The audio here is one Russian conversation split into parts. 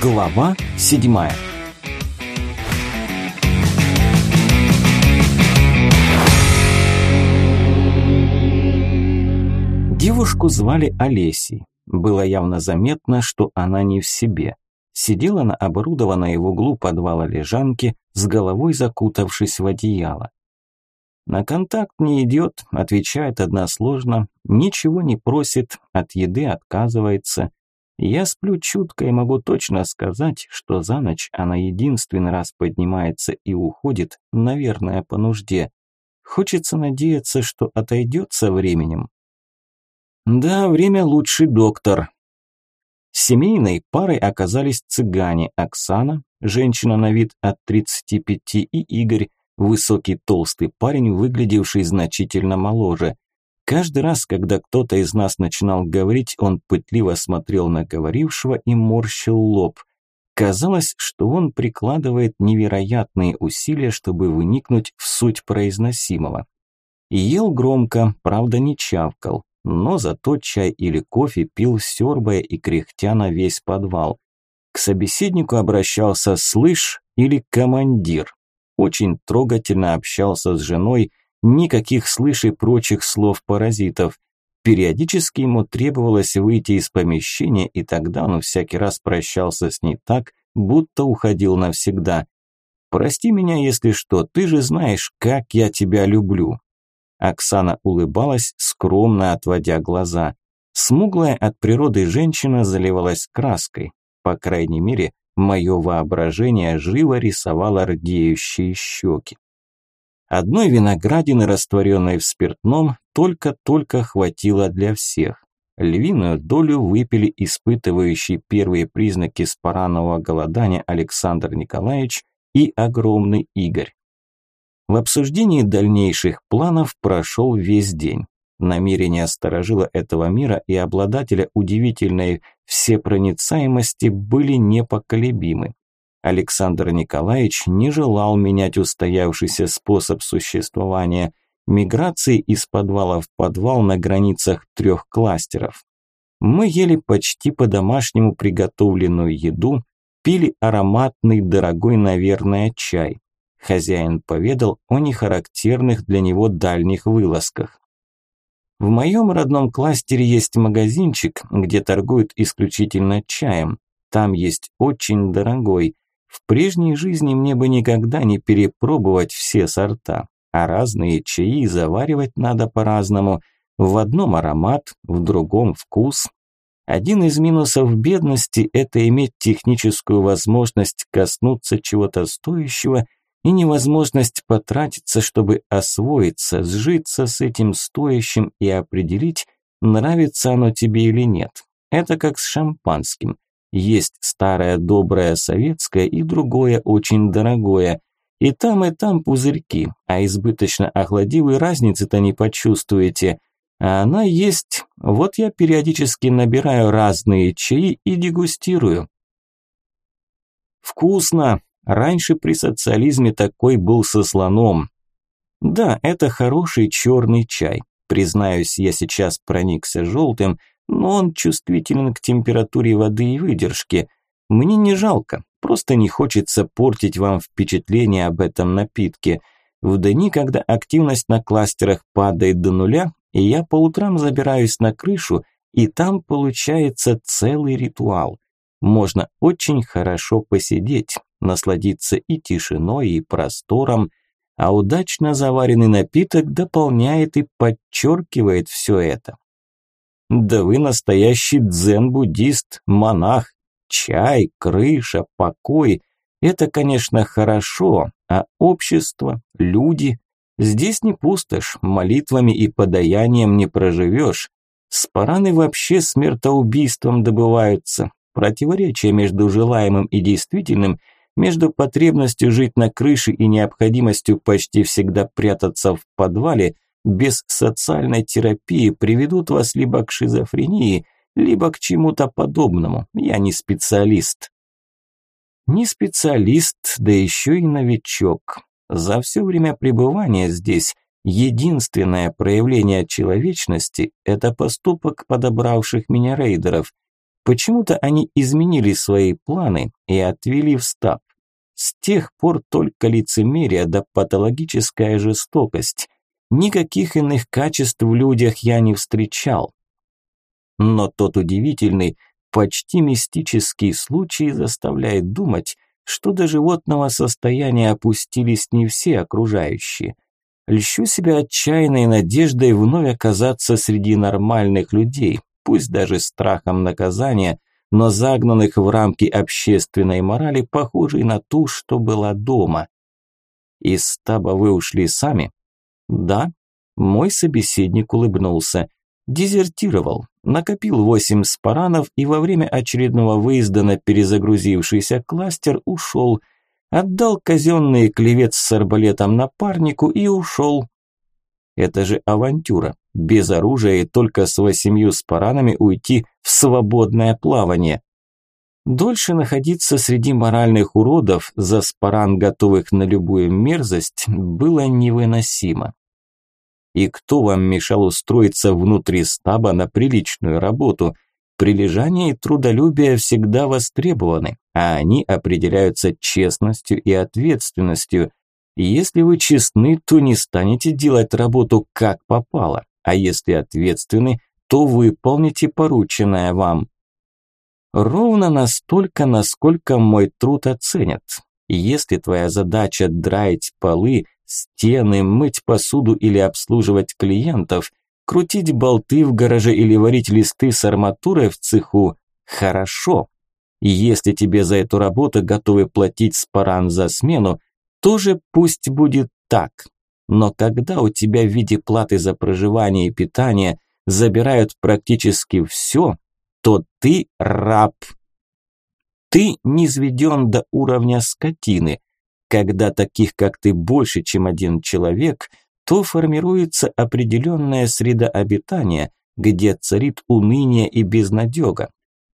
Глава седьмая Девушку звали Олесей. Было явно заметно, что она не в себе. Сидела на оборудованной в углу подвала лежанки, с головой закутавшись в одеяло. На контакт не идет, отвечает односложно, ничего не просит, от еды отказывается. Я сплю чутко и могу точно сказать, что за ночь она единственный раз поднимается и уходит, наверное, по нужде. Хочется надеяться, что отойдет со временем. Да, время лучший доктор. Семейной парой оказались цыгане Оксана, женщина на вид от 35, и Игорь, Высокий толстый парень, выглядевший значительно моложе. Каждый раз, когда кто-то из нас начинал говорить, он пытливо смотрел на говорившего и морщил лоб. Казалось, что он прикладывает невероятные усилия, чтобы выникнуть в суть произносимого. ел громко, правда не чавкал, но зато чай или кофе пил сёрбая и кряхтя на весь подвал. К собеседнику обращался «слышь» или «командир» очень трогательно общался с женой, никаких слыш и прочих слов-паразитов. Периодически ему требовалось выйти из помещения, и тогда он всякий раз прощался с ней так, будто уходил навсегда. «Прости меня, если что, ты же знаешь, как я тебя люблю». Оксана улыбалась, скромно отводя глаза. Смуглая от природы женщина заливалась краской. По крайней мере, Мое воображение живо рисовало рдеющие щеки. Одной виноградины, растворенной в спиртном, только-только хватило для всех. Львиную долю выпили испытывающий первые признаки спаранового голодания Александр Николаевич и огромный Игорь. В обсуждении дальнейших планов прошел весь день. Намерения сторожила этого мира и обладателя удивительной всепроницаемости были непоколебимы. Александр Николаевич не желал менять устоявшийся способ существования миграции из подвала в подвал на границах трех кластеров. Мы ели почти по-домашнему приготовленную еду, пили ароматный, дорогой, наверное, чай. Хозяин поведал о нехарактерных для него дальних вылазках. В моем родном кластере есть магазинчик, где торгуют исключительно чаем. Там есть очень дорогой. В прежней жизни мне бы никогда не перепробовать все сорта, а разные чаи заваривать надо по-разному. В одном аромат, в другом вкус. Один из минусов бедности – это иметь техническую возможность коснуться чего-то стоящего – и невозможность потратиться, чтобы освоиться, сжиться с этим стоящим и определить, нравится оно тебе или нет. Это как с шампанским. Есть старое доброе советское и другое очень дорогое. И там, и там пузырьки, а избыточно охладивой разницы-то не почувствуете. А она есть, вот я периодически набираю разные чаи и дегустирую. «Вкусно!» Раньше при социализме такой был со слоном. Да, это хороший черный чай. Признаюсь, я сейчас проникся желтым, но он чувствителен к температуре воды и выдержке. Мне не жалко, просто не хочется портить вам впечатление об этом напитке. В дни, когда активность на кластерах падает до нуля, и я по утрам забираюсь на крышу, и там получается целый ритуал. Можно очень хорошо посидеть, насладиться и тишиной, и простором, а удачно заваренный напиток дополняет и подчеркивает все это. Да вы настоящий дзен-буддист, монах. Чай, крыша, покой – это, конечно, хорошо, а общество, люди – здесь не пустошь, молитвами и подаянием не проживешь. Спараны вообще смертоубийством добываются. Противоречие между желаемым и действительным – между потребностью жить на крыше и необходимостью почти всегда прятаться в подвале без социальной терапии приведут вас либо к шизофрении, либо к чему-то подобному. Я не специалист. Не специалист, да еще и новичок. За все время пребывания здесь единственное проявление человечности – это поступок подобравших меня рейдеров – Почему-то они изменили свои планы и отвели в стаб. С тех пор только лицемерие да патологическая жестокость. Никаких иных качеств в людях я не встречал. Но тот удивительный, почти мистический случай заставляет думать, что до животного состояния опустились не все окружающие. Льщу себя отчаянной надеждой вновь оказаться среди нормальных людей, пусть даже страхом наказания, но загнанных в рамки общественной морали, похожей на ту, что была дома. Из стаба вы ушли сами? Да. Мой собеседник улыбнулся. Дезертировал, накопил восемь спаранов и во время очередного выезда на перезагрузившийся кластер ушел. Отдал казенный клевец с арбалетом напарнику и ушел. Это же авантюра. Без оружия и только с восемью спаранами уйти в свободное плавание. Дольше находиться среди моральных уродов, за спаран готовых на любую мерзость, было невыносимо. И кто вам мешал устроиться внутри стаба на приличную работу? Прилежание и трудолюбие всегда востребованы, а они определяются честностью и ответственностью. Если вы честны, то не станете делать работу как попало, а если ответственны, то выполните порученное вам. Ровно настолько, насколько мой труд оценят. Если твоя задача драить полы, стены, мыть посуду или обслуживать клиентов, крутить болты в гараже или варить листы с арматурой в цеху – хорошо. Если тебе за эту работу готовы платить спаран за смену, тоже пусть будет так. Но когда у тебя в виде платы за проживание и питание забирают практически все, то ты раб. Ты низведен до уровня скотины, когда таких, как ты, больше, чем один человек, то формируется определенная среда обитания, где царит уныние и безнадега.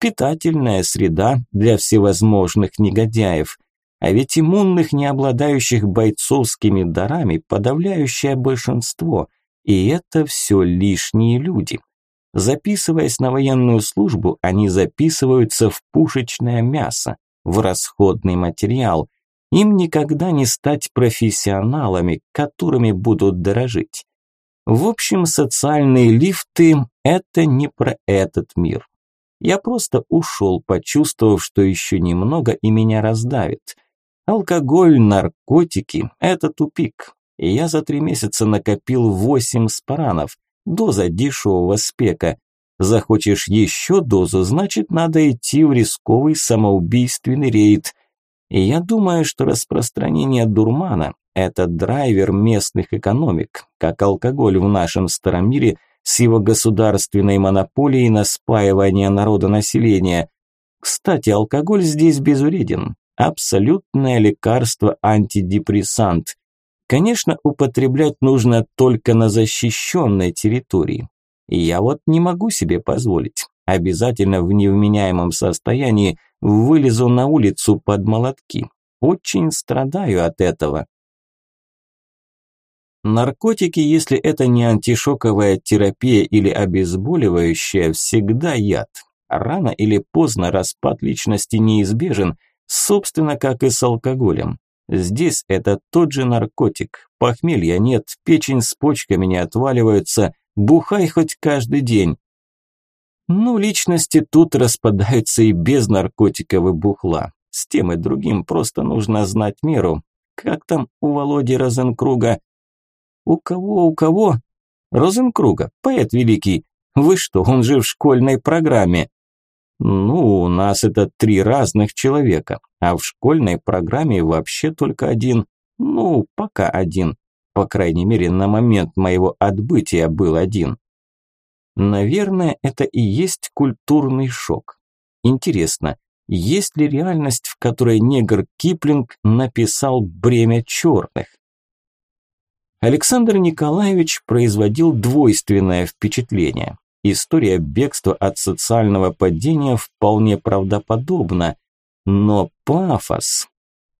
Питательная среда для всевозможных негодяев. А ведь иммунных, не обладающих бойцовскими дарами, подавляющее большинство. И это все лишние люди. Записываясь на военную службу, они записываются в пушечное мясо, в расходный материал, им никогда не стать профессионалами, которыми будут дорожить. В общем, социальные лифты – это не про этот мир. Я просто ушел, почувствовав, что еще немного и меня раздавит. Алкоголь, наркотики – это тупик. Я за три месяца накопил восемь спаранов, доза дешевого спека. Захочешь еще дозу, значит надо идти в рисковый самоубийственный рейд. И я думаю, что распространение дурмана – это драйвер местных экономик, как алкоголь в нашем старом мире с его государственной монополией на спаивание народа населения. Кстати, алкоголь здесь безвреден. Абсолютное лекарство-антидепрессант. Конечно, употреблять нужно только на защищенной территории. Я вот не могу себе позволить. Обязательно в невменяемом состоянии вылезу на улицу под молотки. Очень страдаю от этого. Наркотики, если это не антишоковая терапия или обезболивающее, всегда яд. Рано или поздно распад личности неизбежен, собственно, как и с алкоголем. Здесь это тот же наркотик. Похмелья нет, печень с почками не отваливаются, бухай хоть каждый день. Ну, личности тут распадаются и без наркотиков и бухла. С тем и другим просто нужно знать меру. Как там у Володи Розенкруга? У кого, у кого? Розенкруга, поэт великий. Вы что, он же в школьной программе. Ну, у нас это три разных человека, а в школьной программе вообще только один. Ну, пока один. По крайней мере, на момент моего отбытия был один. Наверное, это и есть культурный шок. Интересно, есть ли реальность, в которой негр Киплинг написал «Бремя черных»? Александр Николаевич производил двойственное впечатление. История бегства от социального падения вполне правдоподобна, но пафос...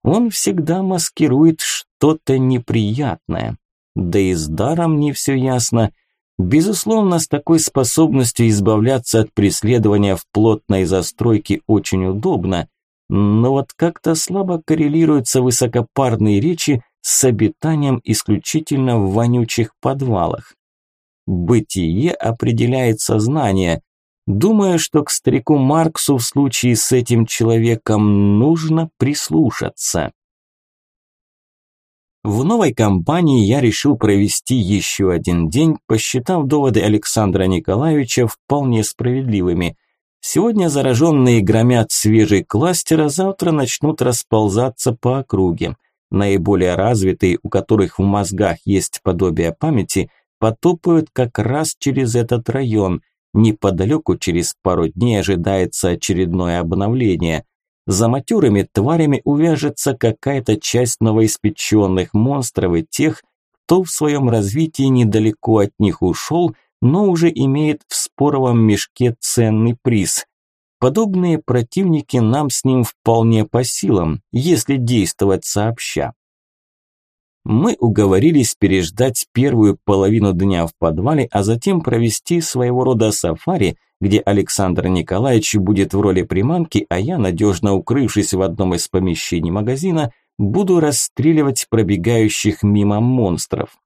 Он всегда маскирует что-то неприятное. Да и с даром не все ясно – Безусловно, с такой способностью избавляться от преследования в плотной застройке очень удобно, но вот как-то слабо коррелируются высокопарные речи с обитанием исключительно в вонючих подвалах. Бытие определяет сознание. Думаю, что к старику Марксу в случае с этим человеком нужно прислушаться. В новой компании я решил провести еще один день, посчитав доводы Александра Николаевича вполне справедливыми. Сегодня зараженные громят свежий кластер, а завтра начнут расползаться по округе. Наиболее развитые, у которых в мозгах есть подобие памяти, потопают как раз через этот район. Неподалеку через пару дней ожидается очередное обновление. За матерыми тварями увяжется какая-то часть новоиспеченных монстров и тех, кто в своем развитии недалеко от них ушел, но уже имеет в споровом мешке ценный приз. Подобные противники нам с ним вполне по силам, если действовать сообща. Мы уговорились переждать первую половину дня в подвале, а затем провести своего рода сафари, где Александр Николаевич будет в роли приманки, а я, надежно укрывшись в одном из помещений магазина, буду расстреливать пробегающих мимо монстров.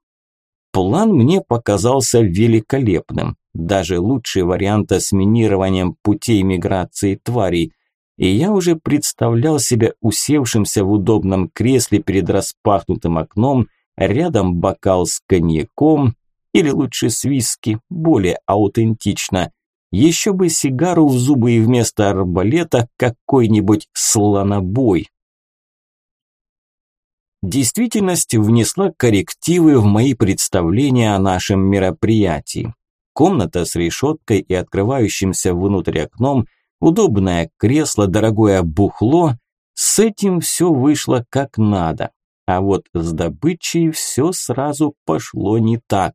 План мне показался великолепным даже лучше варианта с минированием путей миграции тварей. И я уже представлял себя усевшимся в удобном кресле перед распахнутым окном, рядом бокал с коньяком, или лучше с виски, более аутентично. Еще бы сигару в зубы и вместо арбалета какой-нибудь слонобой. Действительность внесла коррективы в мои представления о нашем мероприятии. Комната с решеткой и открывающимся внутрь окном, удобное кресло, дорогое бухло. С этим все вышло как надо. А вот с добычей все сразу пошло не так.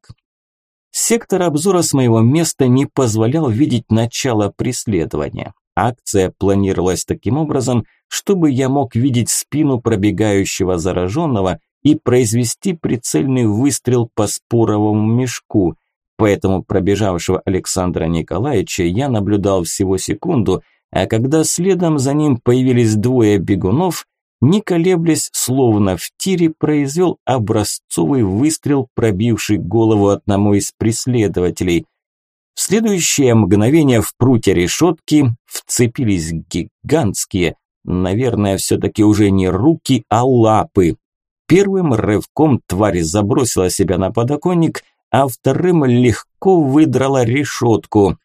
Сектор обзора с моего места не позволял видеть начало преследования. Акция планировалась таким образом, чтобы я мог видеть спину пробегающего зараженного и произвести прицельный выстрел по споровому мешку – Поэтому пробежавшего Александра Николаевича я наблюдал всего секунду, а когда следом за ним появились двое бегунов, не колеблясь, словно в тире, произвел образцовый выстрел, пробивший голову одному из преследователей. В следующее мгновение в прутья решетки вцепились гигантские, наверное, все-таки уже не руки, а лапы. Первым рывком тварь забросила себя на подоконник – а вторым легко выдрала решетку.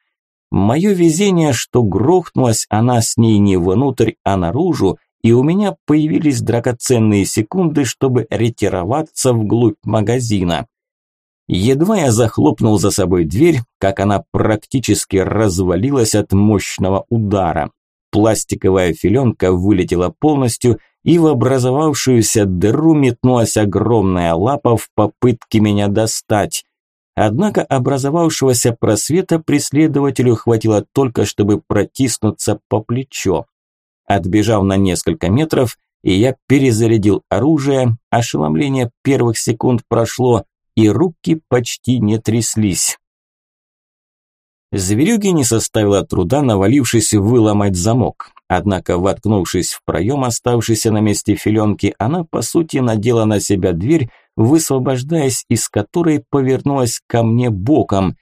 Мое везение, что грохнулась она с ней не внутрь, а наружу, и у меня появились драгоценные секунды, чтобы ретироваться вглубь магазина. Едва я захлопнул за собой дверь, как она практически развалилась от мощного удара. Пластиковая филенка вылетела полностью, и в образовавшуюся дыру метнулась огромная лапа в попытке меня достать. Однако образовавшегося просвета преследователю хватило только, чтобы протиснуться по плечо. Отбежав на несколько метров, и я перезарядил оружие, ошеломление первых секунд прошло, и руки почти не тряслись. Зверюге не составило труда, навалившись, выломать замок. Однако, воткнувшись в проем, оставшийся на месте филенки, она, по сути, надела на себя дверь высвобождаясь из которой повернулась ко мне боком,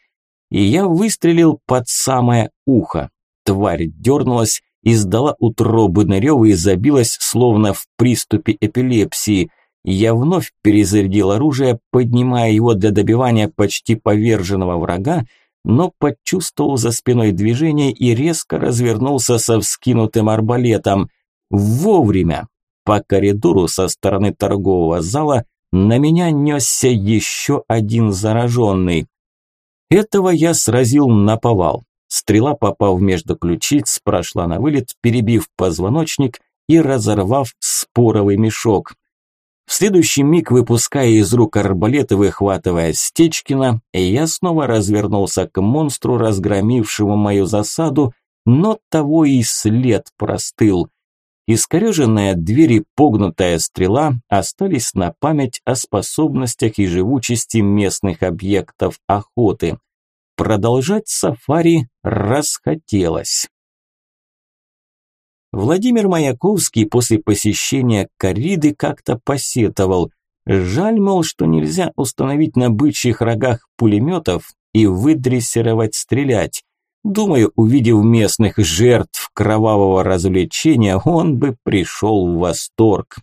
и я выстрелил под самое ухо. Тварь дернулась, издала утробный рев и забилась, словно в приступе эпилепсии. Я вновь перезарядил оружие, поднимая его для добивания почти поверженного врага, но почувствовал за спиной движение и резко развернулся со вскинутым арбалетом. Вовремя! По коридору со стороны торгового зала на меня несся еще один зараженный. Этого я сразил на повал. Стрела, попав между ключиц, прошла на вылет, перебив позвоночник и разорвав споровый мешок. В следующий миг, выпуская из рук арбалет и выхватывая Стечкина, я снова развернулся к монстру, разгромившему мою засаду, но того и след простыл. Искореженная дверь и погнутая стрела остались на память о способностях и живучести местных объектов охоты. Продолжать сафари расхотелось. Владимир Маяковский после посещения корриды как-то посетовал. Жаль, мол, что нельзя установить на бычьих рогах пулеметов и выдрессировать стрелять. Думаю, увидев местных жертв кровавого развлечения, он бы пришел в восторг.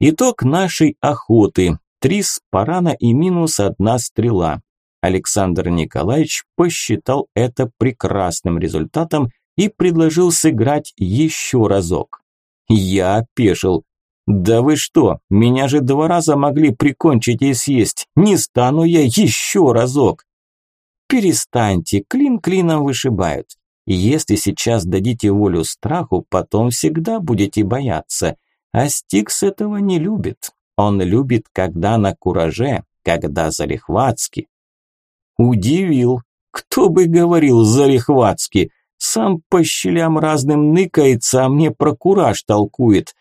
Итог нашей охоты. Три спарана и минус одна стрела. Александр Николаевич посчитал это прекрасным результатом и предложил сыграть еще разок. Я опешил. «Да вы что, меня же два раза могли прикончить и съесть. Не стану я еще разок!» Перестаньте, клин клином вышибают. Если сейчас дадите волю страху, потом всегда будете бояться. А Стикс этого не любит. Он любит, когда на кураже, когда залихватски. Удивил. Кто бы говорил залихватски? Сам по щелям разным ныкается, а мне про кураж толкует.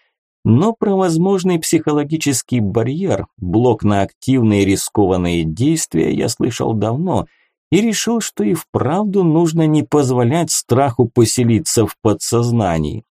Но про возможный психологический барьер, блок на активные рискованные действия я слышал давно – и решил, что и вправду нужно не позволять страху поселиться в подсознании.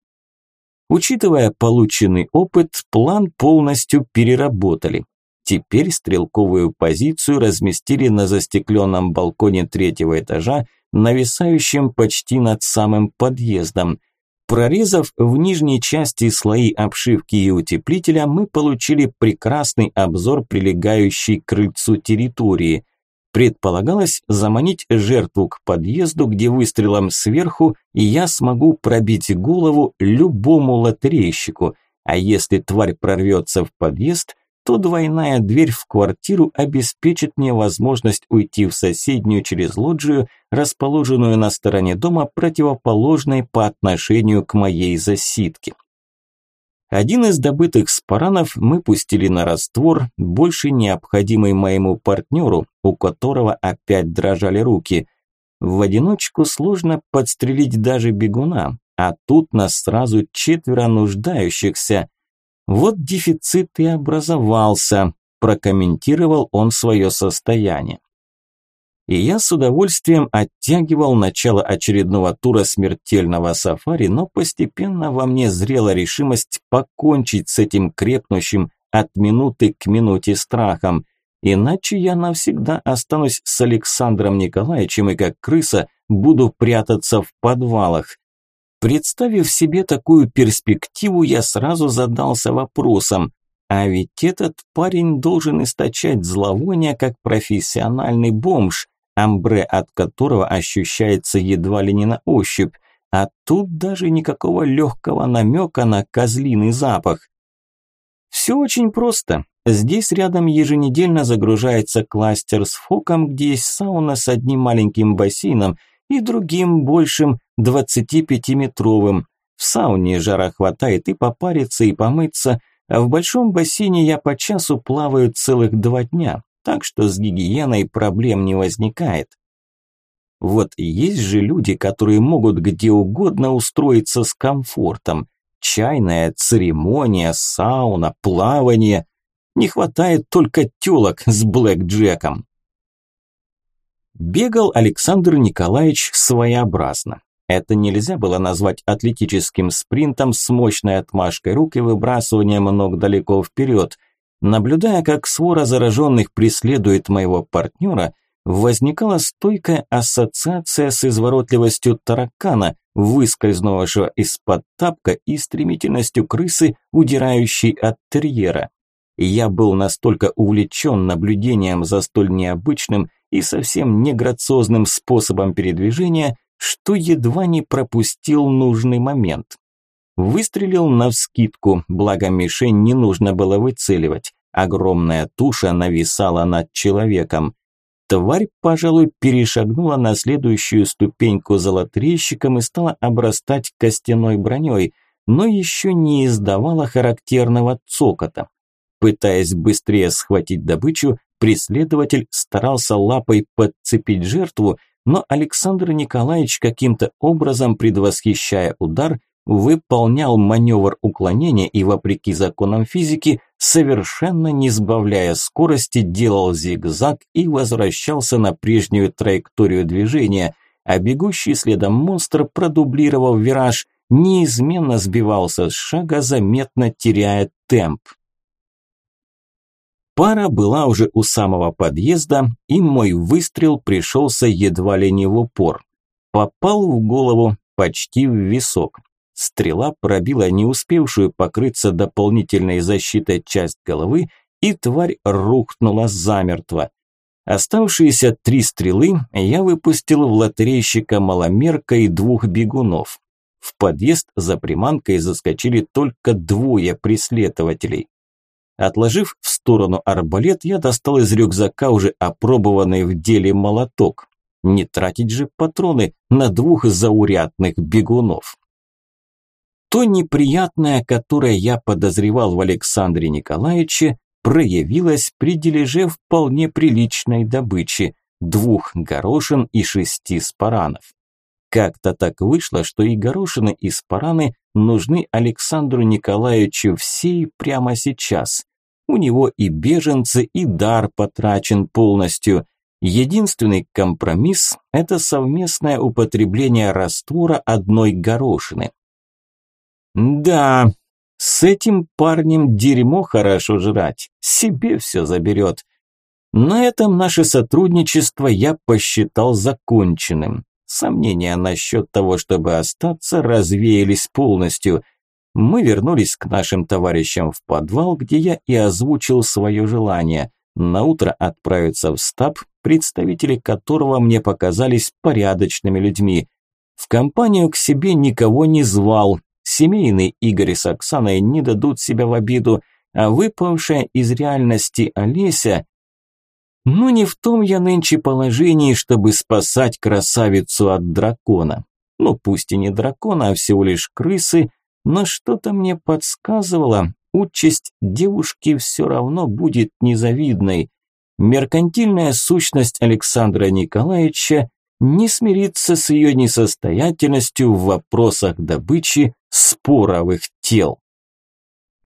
Учитывая полученный опыт, план полностью переработали. Теперь стрелковую позицию разместили на застекленном балконе третьего этажа, нависающем почти над самым подъездом. Прорезав в нижней части слои обшивки и утеплителя, мы получили прекрасный обзор прилегающей к крыльцу территории. Предполагалось заманить жертву к подъезду, где выстрелом сверху я смогу пробить голову любому лотерейщику, а если тварь прорвется в подъезд, то двойная дверь в квартиру обеспечит мне возможность уйти в соседнюю через лоджию, расположенную на стороне дома, противоположной по отношению к моей засидке. Один из добытых спаранов мы пустили на раствор, больше необходимый моему партнеру, у которого опять дрожали руки. В одиночку сложно подстрелить даже бегуна, а тут нас сразу четверо нуждающихся. Вот дефицит и образовался, прокомментировал он свое состояние и я с удовольствием оттягивал начало очередного тура смертельного сафари, но постепенно во мне зрела решимость покончить с этим крепнущим от минуты к минуте страхом. Иначе я навсегда останусь с Александром Николаевичем и как крыса буду прятаться в подвалах. Представив себе такую перспективу, я сразу задался вопросом, а ведь этот парень должен источать зловоние как профессиональный бомж, амбре от которого ощущается едва ли не на ощупь, а тут даже никакого легкого намека на козлиный запах. Все очень просто. Здесь рядом еженедельно загружается кластер с фоком, где есть сауна с одним маленьким бассейном и другим большим 25-метровым. В сауне жара хватает и попариться, и помыться, а в большом бассейне я по часу плаваю целых два дня так что с гигиеной проблем не возникает. Вот есть же люди, которые могут где угодно устроиться с комфортом. Чайная церемония, сауна, плавание. Не хватает только тёлок с блэкджеком. Бегал Александр Николаевич своеобразно. Это нельзя было назвать атлетическим спринтом с мощной отмашкой рук и выбрасыванием ног далеко вперед – Наблюдая, как свора зараженных преследует моего партнера, возникала стойкая ассоциация с изворотливостью таракана, выскользнувшего из-под тапка и стремительностью крысы, удирающей от терьера. Я был настолько увлечен наблюдением за столь необычным и совсем неграциозным способом передвижения, что едва не пропустил нужный момент. Выстрелил навскидку, благо мишень не нужно было выцеливать. Огромная туша нависала над человеком. Тварь, пожалуй, перешагнула на следующую ступеньку за лотрейщиком и стала обрастать костяной броней, но еще не издавала характерного цокота. Пытаясь быстрее схватить добычу, преследователь старался лапой подцепить жертву, но Александр Николаевич каким-то образом, предвосхищая удар, выполнял маневр уклонения и, вопреки законам физики, совершенно не сбавляя скорости, делал зигзаг и возвращался на прежнюю траекторию движения, а бегущий следом монстр, продублировав вираж, неизменно сбивался с шага, заметно теряя темп. Пара была уже у самого подъезда, и мой выстрел пришелся едва ли не в упор. Попал в голову, почти в висок. Стрела пробила не успевшую покрыться дополнительной защитой часть головы, и тварь рухнула замертво. Оставшиеся три стрелы я выпустил в лотерейщика маломерка и двух бегунов. В подъезд за приманкой заскочили только двое преследователей. Отложив в сторону арбалет, я достал из рюкзака уже опробованный в деле молоток. Не тратить же патроны на двух заурядных бегунов. То неприятное, которое я подозревал в Александре Николаевиче, проявилось при дележе вполне приличной добычи – двух горошин и шести спаранов. Как-то так вышло, что и горошины, и спараны нужны Александру Николаевичу все и прямо сейчас. У него и беженцы, и дар потрачен полностью. Единственный компромисс – это совместное употребление раствора одной горошины. Да, с этим парнем дерьмо хорошо жрать, себе все заберет. На этом наше сотрудничество я посчитал законченным. Сомнения насчет того, чтобы остаться, развеялись полностью. Мы вернулись к нашим товарищам в подвал, где я и озвучил свое желание – на утро отправиться в стаб, представители которого мне показались порядочными людьми. В компанию к себе никого не звал. Семейные Игорь с Оксаной не дадут себя в обиду, а выпавшая из реальности Олеся ну не в том я нынче положении, чтобы спасать красавицу от дракона. Ну пусть и не дракона, а всего лишь крысы, но что-то мне подсказывало, участь девушки все равно будет незавидной. Меркантильная сущность Александра Николаевича не смирится с ее несостоятельностью в вопросах добычи споровых тел.